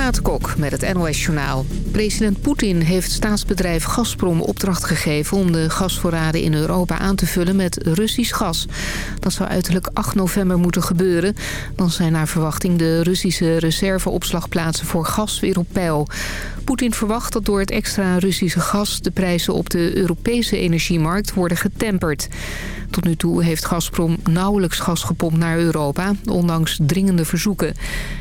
Renate Kok met het NOS Journaal. President Poetin heeft staatsbedrijf Gazprom opdracht gegeven... om de gasvoorraden in Europa aan te vullen met Russisch gas. Dat zou uiterlijk 8 november moeten gebeuren. Dan zijn naar verwachting de Russische reserveopslagplaatsen voor gas weer op peil. Poetin verwacht dat door het extra Russische gas... de prijzen op de Europese energiemarkt worden getemperd. Tot nu toe heeft Gazprom nauwelijks gas gepompt naar Europa... ondanks dringende verzoeken.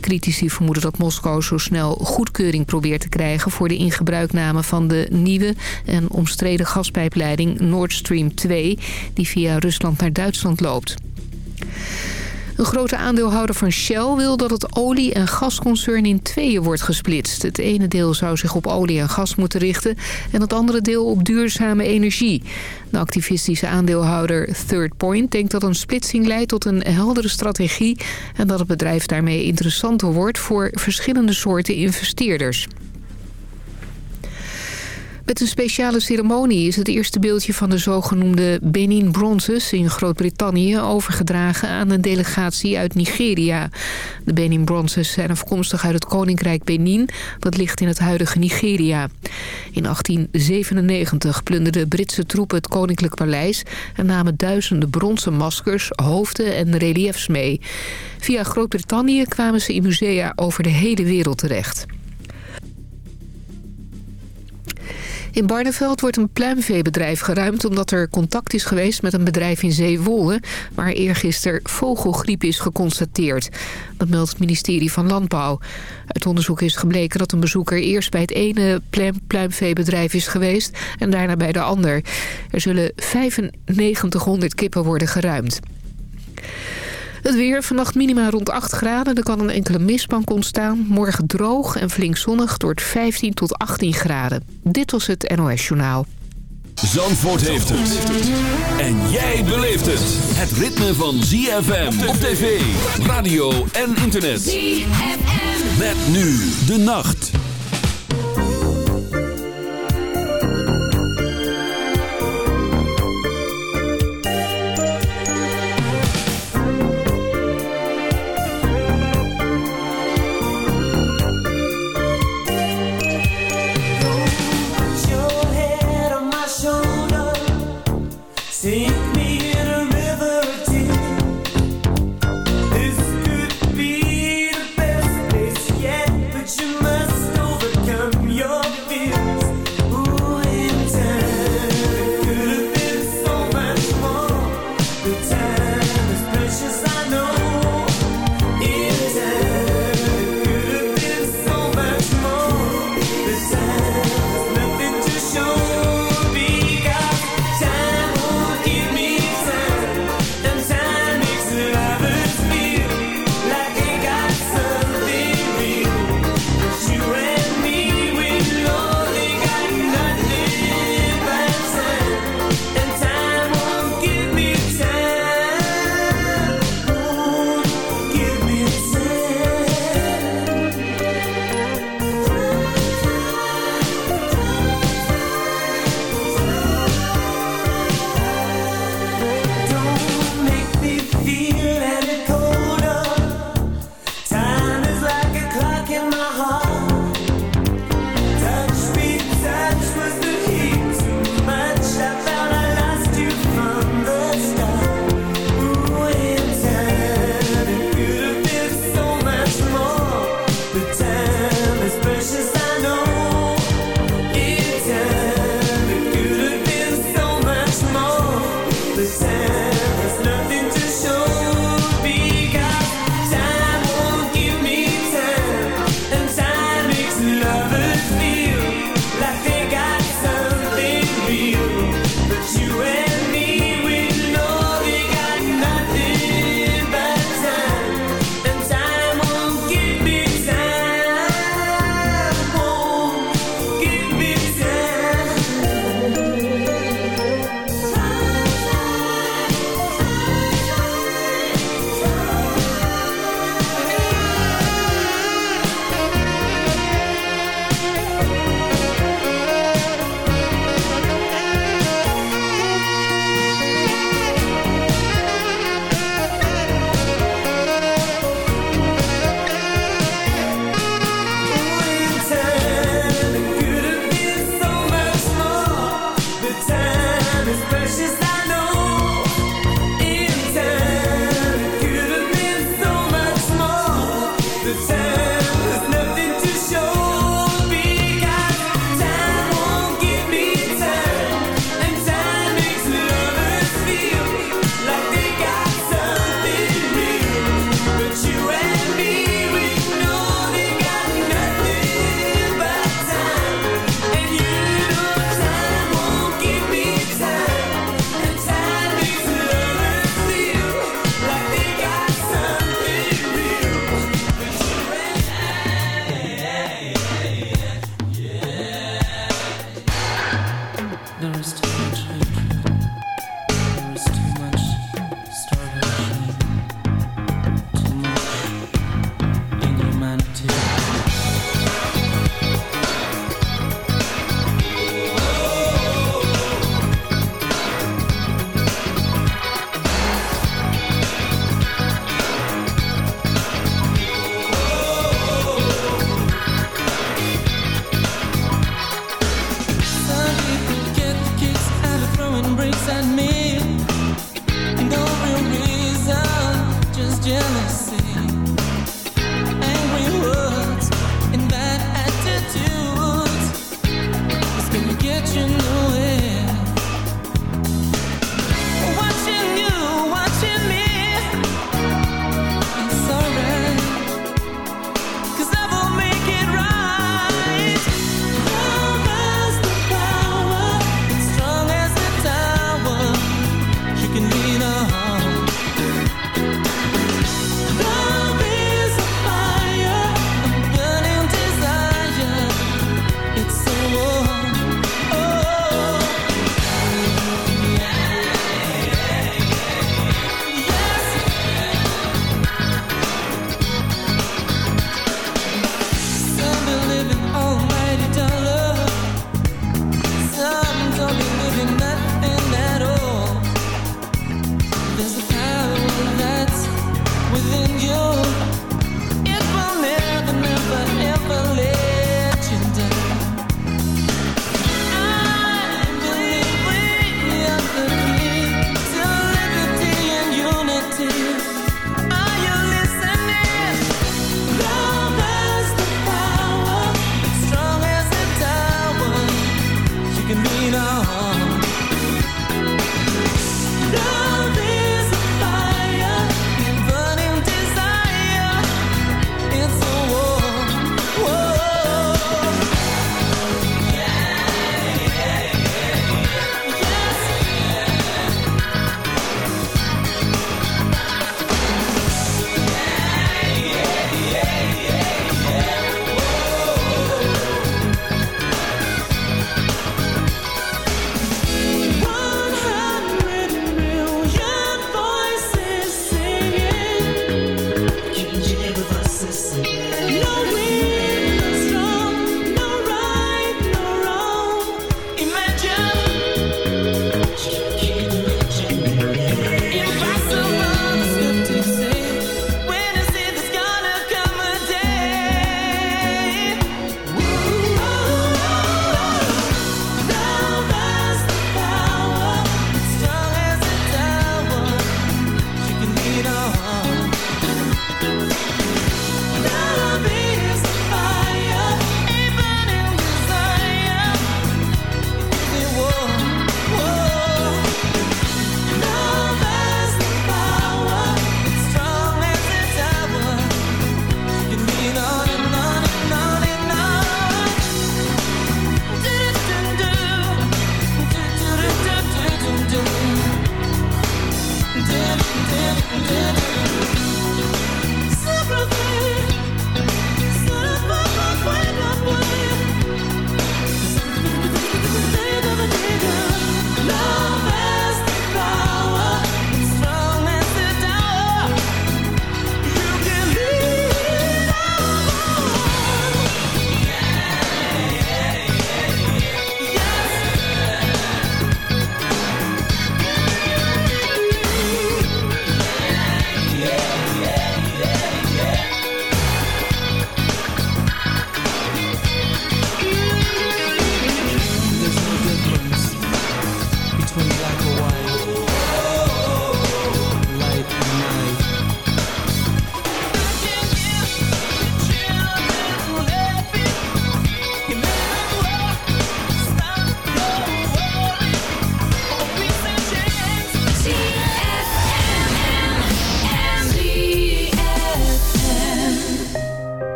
Critici vermoeden dat Moskou zo snel goedkeuring probeert te krijgen... voor de ingebruikname van de nieuwe en omstreden gaspijpleiding Nord Stream 2... die via Rusland naar Duitsland loopt. Een grote aandeelhouder van Shell wil dat het olie- en gasconcern in tweeën wordt gesplitst. Het ene deel zou zich op olie en gas moeten richten en het andere deel op duurzame energie. De activistische aandeelhouder Third Point denkt dat een splitsing leidt tot een heldere strategie... en dat het bedrijf daarmee interessanter wordt voor verschillende soorten investeerders. Met een speciale ceremonie is het eerste beeldje van de zogenoemde Benin Bronzes in Groot-Brittannië overgedragen aan een delegatie uit Nigeria. De Benin Bronzes zijn afkomstig uit het Koninkrijk Benin, dat ligt in het huidige Nigeria. In 1897 plunderden Britse troepen het Koninklijk Paleis en namen duizenden bronzen maskers, hoofden en reliefs mee. Via Groot-Brittannië kwamen ze in musea over de hele wereld terecht. In Barneveld wordt een pluimveebedrijf geruimd omdat er contact is geweest met een bedrijf in Zeewolde waar eergisteren vogelgriep is geconstateerd. Dat meldt het ministerie van Landbouw. Uit onderzoek is gebleken dat een bezoeker eerst bij het ene pluimveebedrijf is geweest en daarna bij de ander. Er zullen 9500 kippen worden geruimd. Het weer, vannacht minima rond 8 graden. Er kan een enkele mistbank ontstaan. Morgen droog en flink zonnig door 15 tot 18 graden. Dit was het NOS Journaal. Zandvoort heeft het. En jij beleeft het. Het ritme van ZFM op tv, radio en internet. ZFM. Met nu de nacht.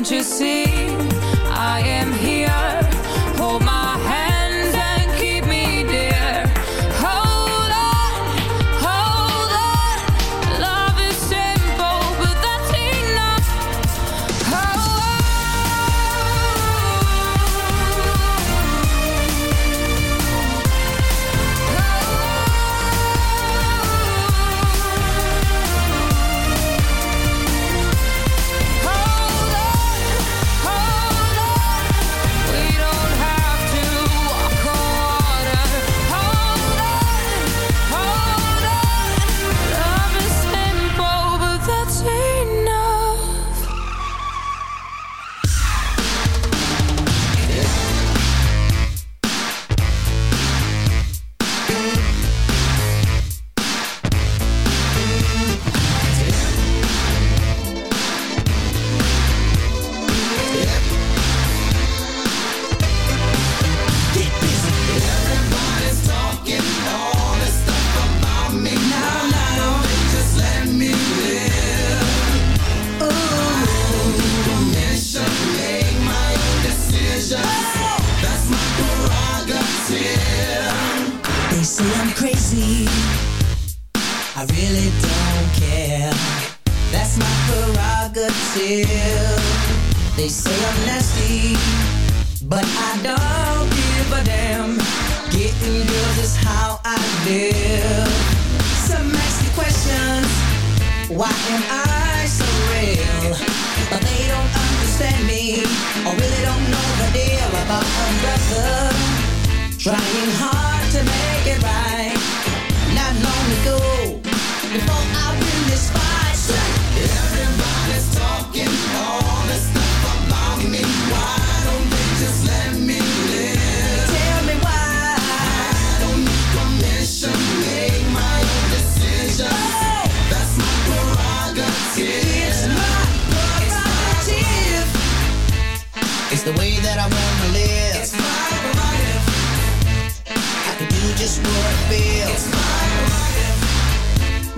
Can't you see?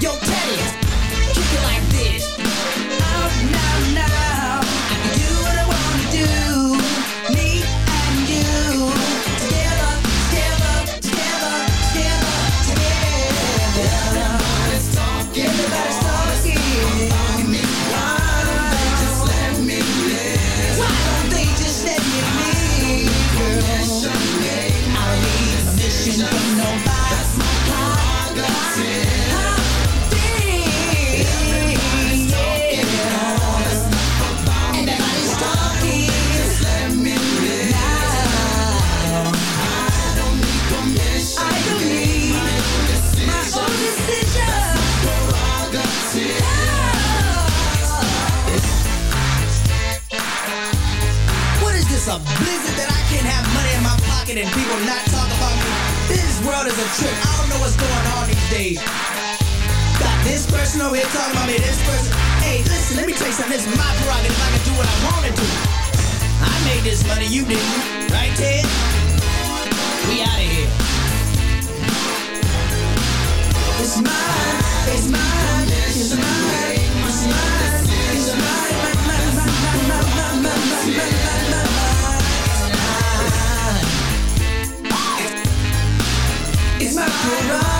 your daddy. person over here talking about me, this person. Hey, listen, let me tell you something. This is my prerogative. I can do what I want to do. I made this money, you didn't. Right, Ted? We out of here. It's mine, it's mine, it's mine, it's mine, it's mine, It's my prerogative.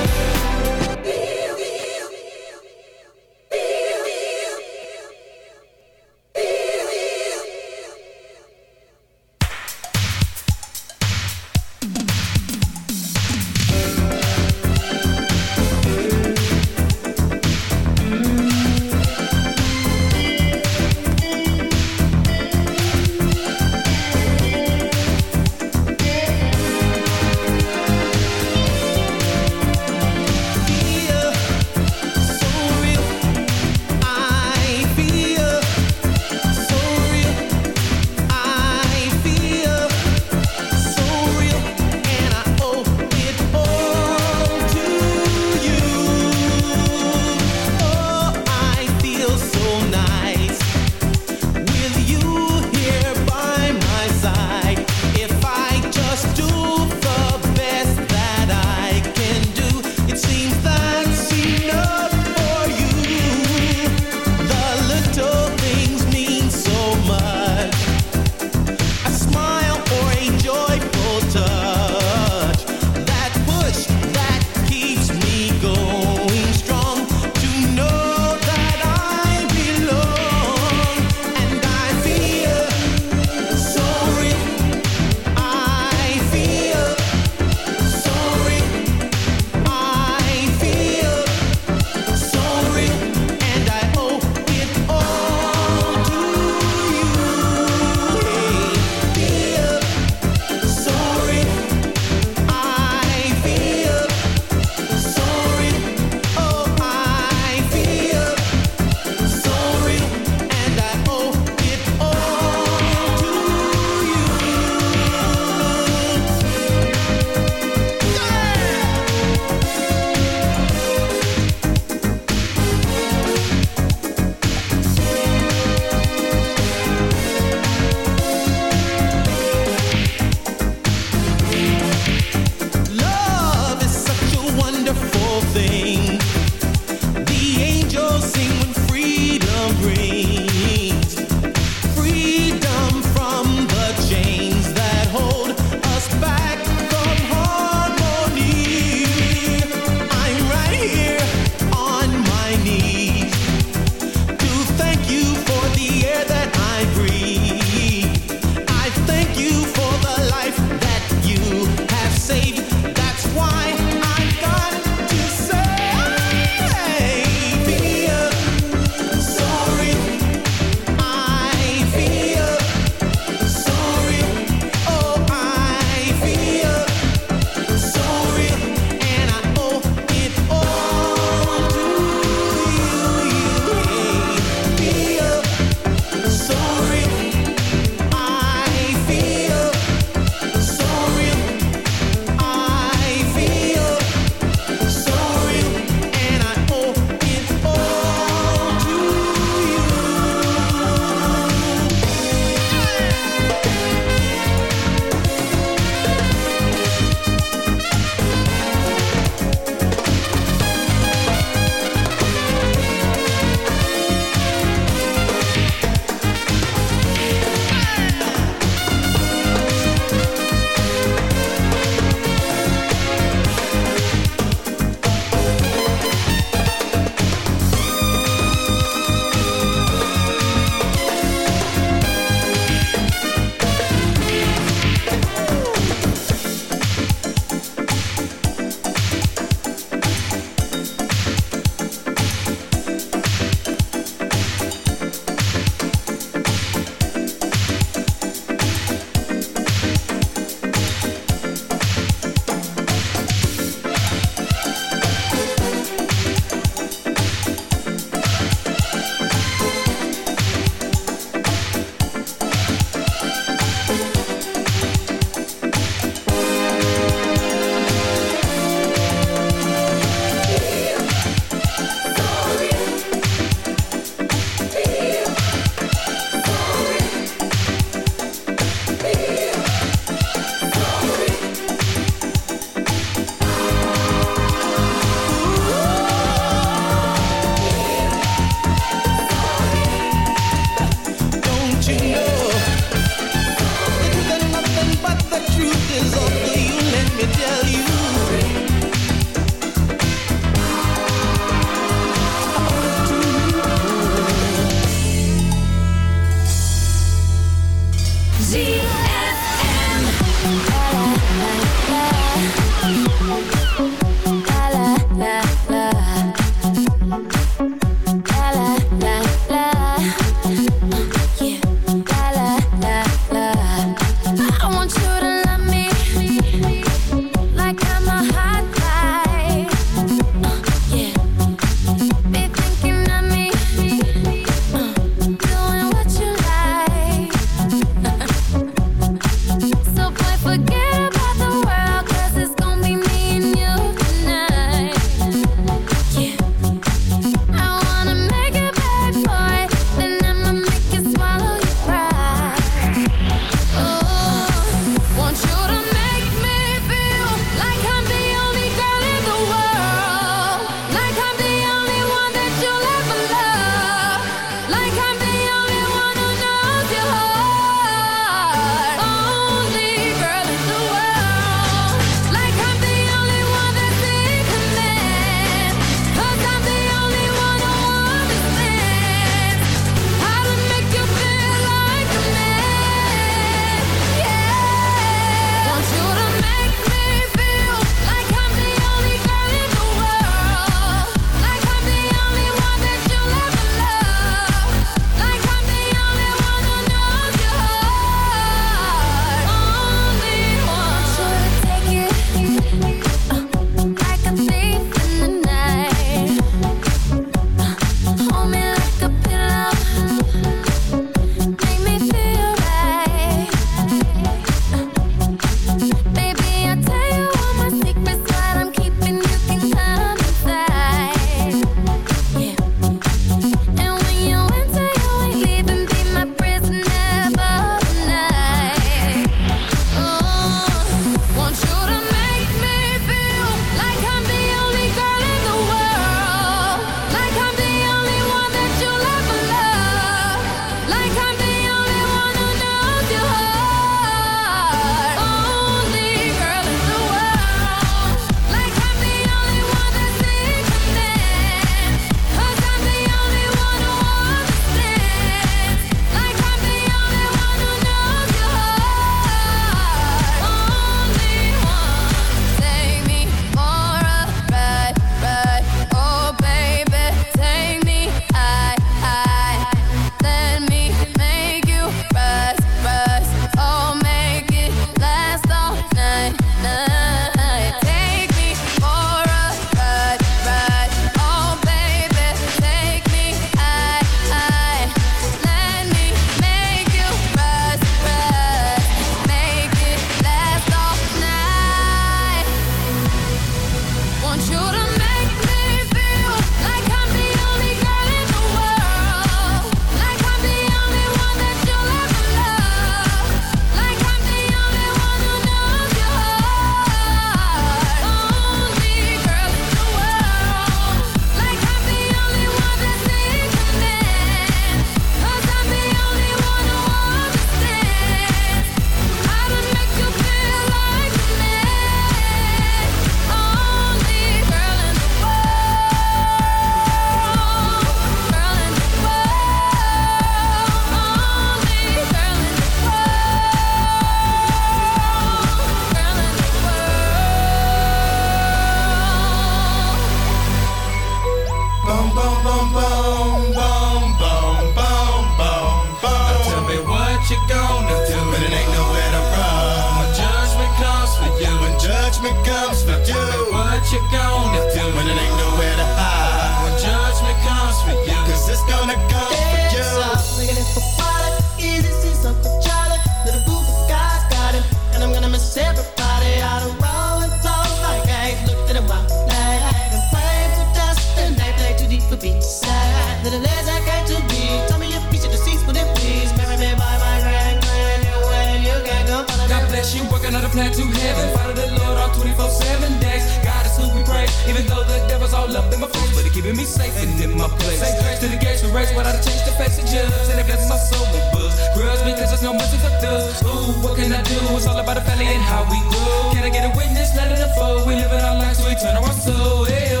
to the race, but I change the face of judge. And it blesses my soul with books. Grudge because there's no mercy for thugs. Ooh, what can I do? It's all about the family and how we grow. Can I get a witness? Let it unfold. We live in our lives, so we turn our soul. Hell,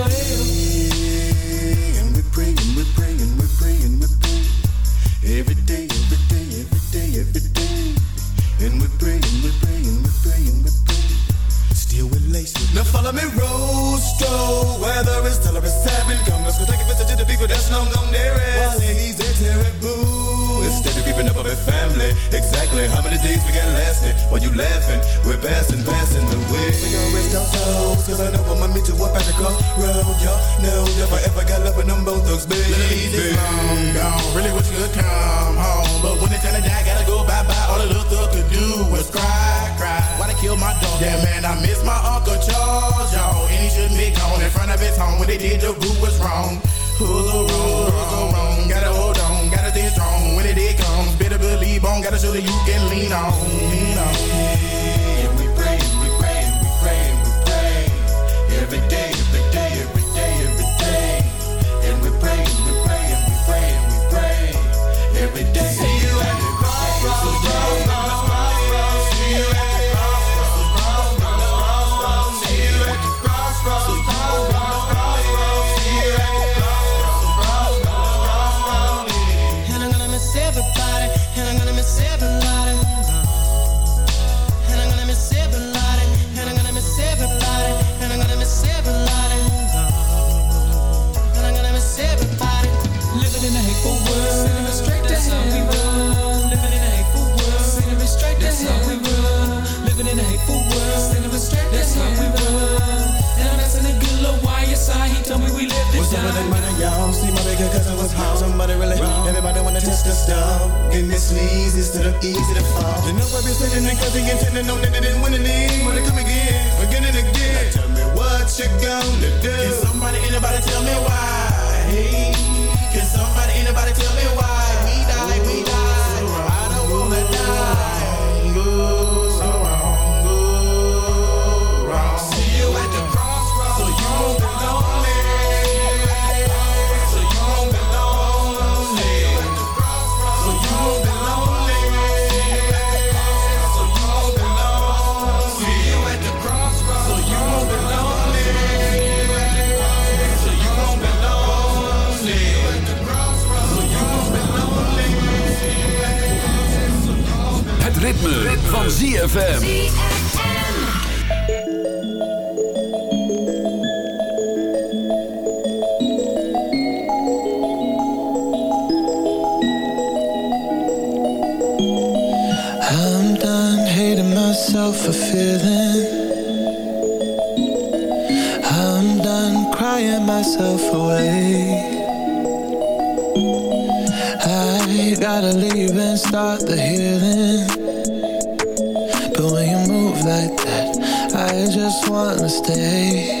family. Exactly how many days we got lasting? While you laughing, we're passing, passing the way. We gon' rest our souls, cause I know I'ma meet you up at the crossroad. Y'all know if I ever got love with them both thugs, baby. Is long gone, really wish you come home. But when it's time to die, gotta go bye-bye. All the little thug could do was cry, cry. Why they kill my dog? Yeah, man, I miss my Uncle Charles, y'all. And he shouldn't be gone in front of his home. When they did, the root was wrong. Who's who's so wrong? Gotta hold on. Gotta show that you can lean on, lean on. And we praying, we praying, we praying, we day, every day, Living in a hateful world. Sending me how we. And I'm asking a good little YSI. He told me we live this What's up with that time. money, y'all? See my bigger cousin was home. Somebody really wrong. Everybody wanna test the stuff. And this leads instead of easy to fall. You know I've been sitting and cause he intended on that they didn't win any. Wanna come again, again and again. Now tell me what you gonna do. Can somebody, anybody tell me why? Hey, can somebody, anybody tell me why? Het ritme, van ZFM. I'm done hating myself for feeling. I'm done crying myself away. I gotta leave and start the healing. Wanna stay.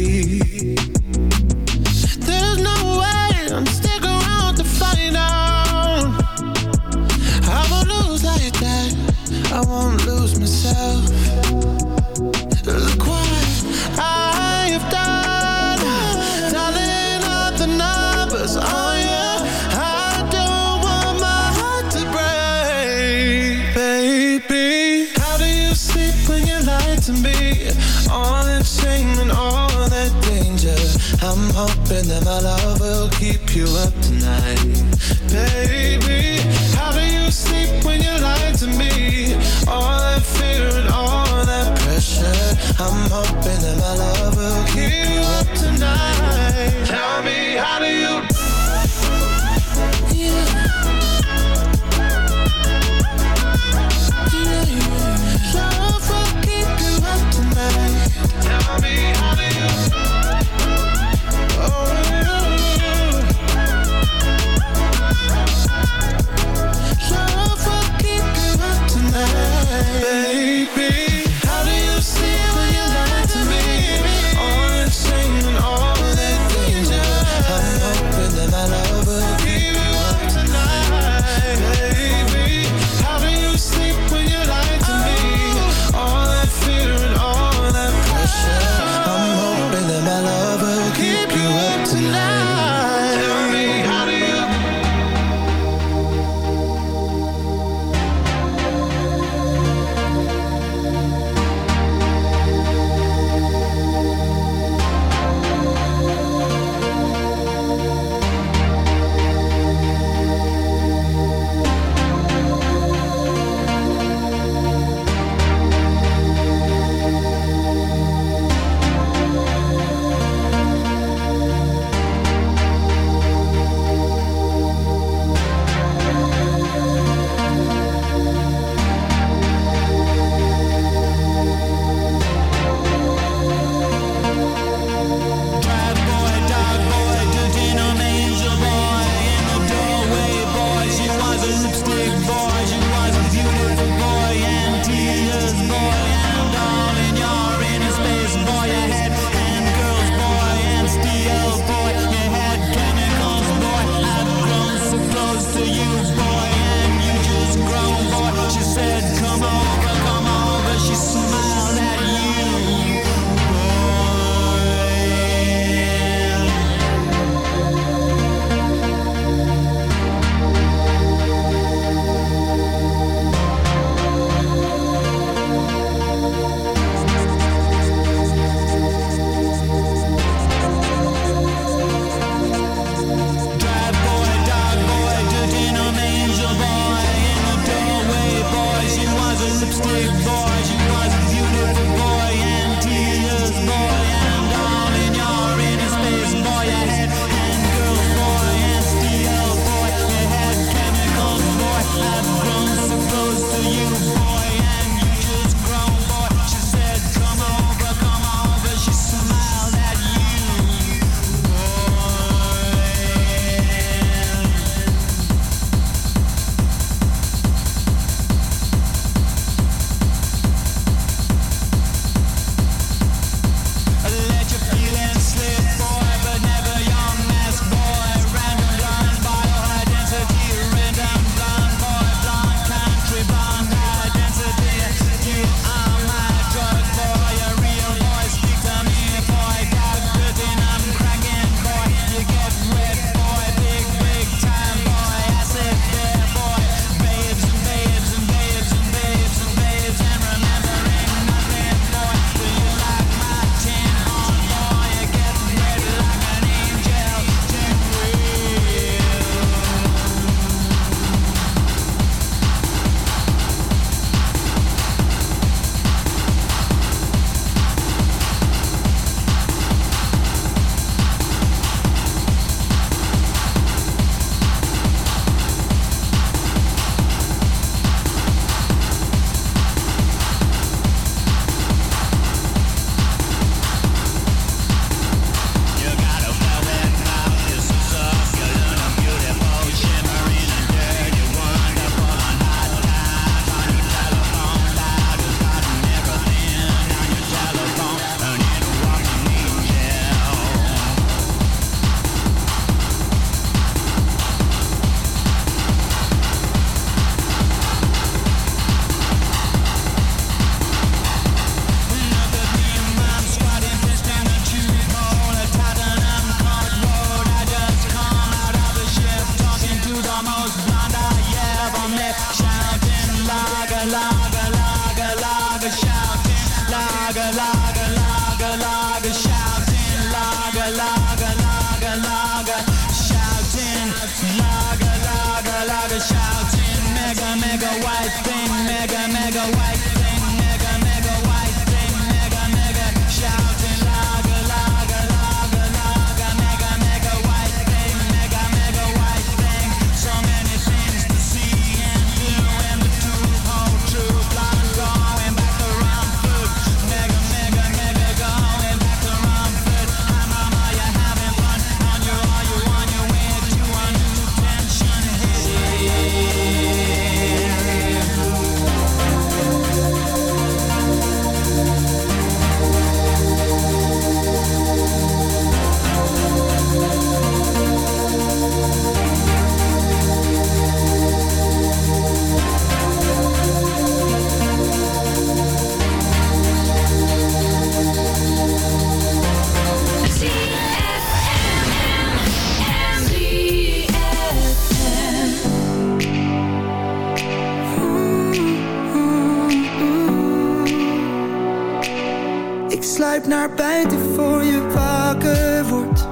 sluip naar buiten voor je wakker wordt.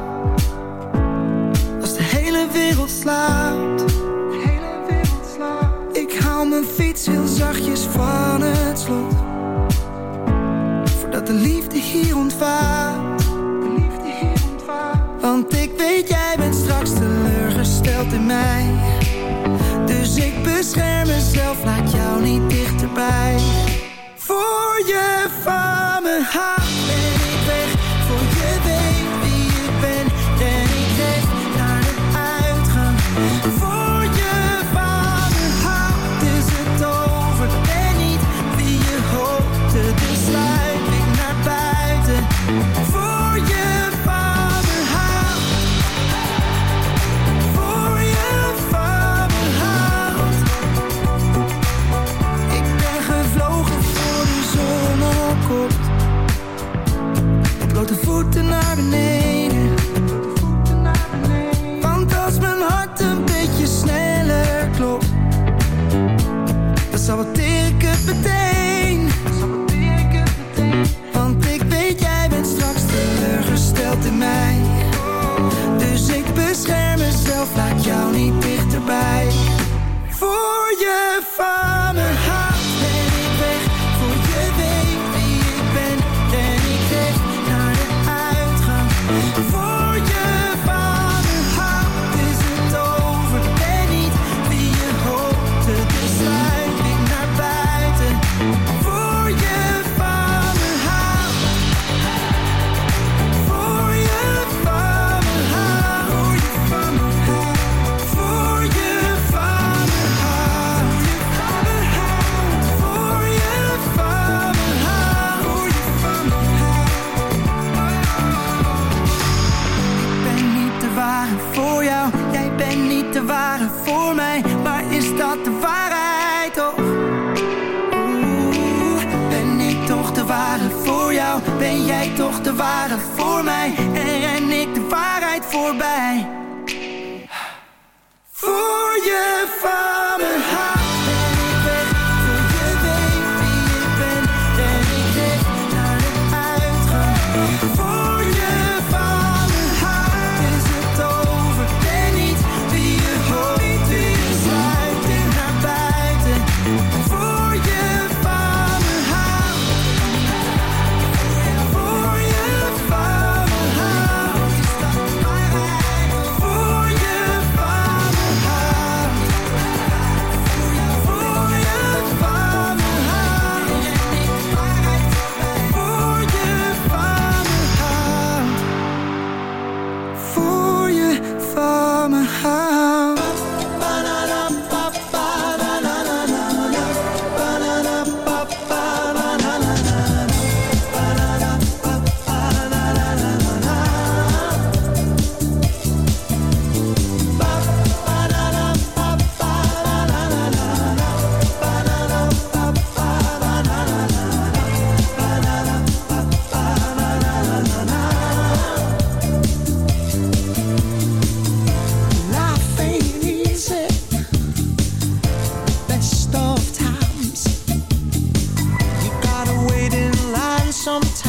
Als de hele wereld slaapt. De hele wereld slaapt. Ik haal mijn fiets heel zachtjes van het slot. Voordat de liefde hier ontvaart. De liefde hier ontvaart. Want ik weet jij bent straks teleurgesteld in mij. Dus ik bescherm mezelf, laat jou niet dichterbij. je van me houdt for back. sometimes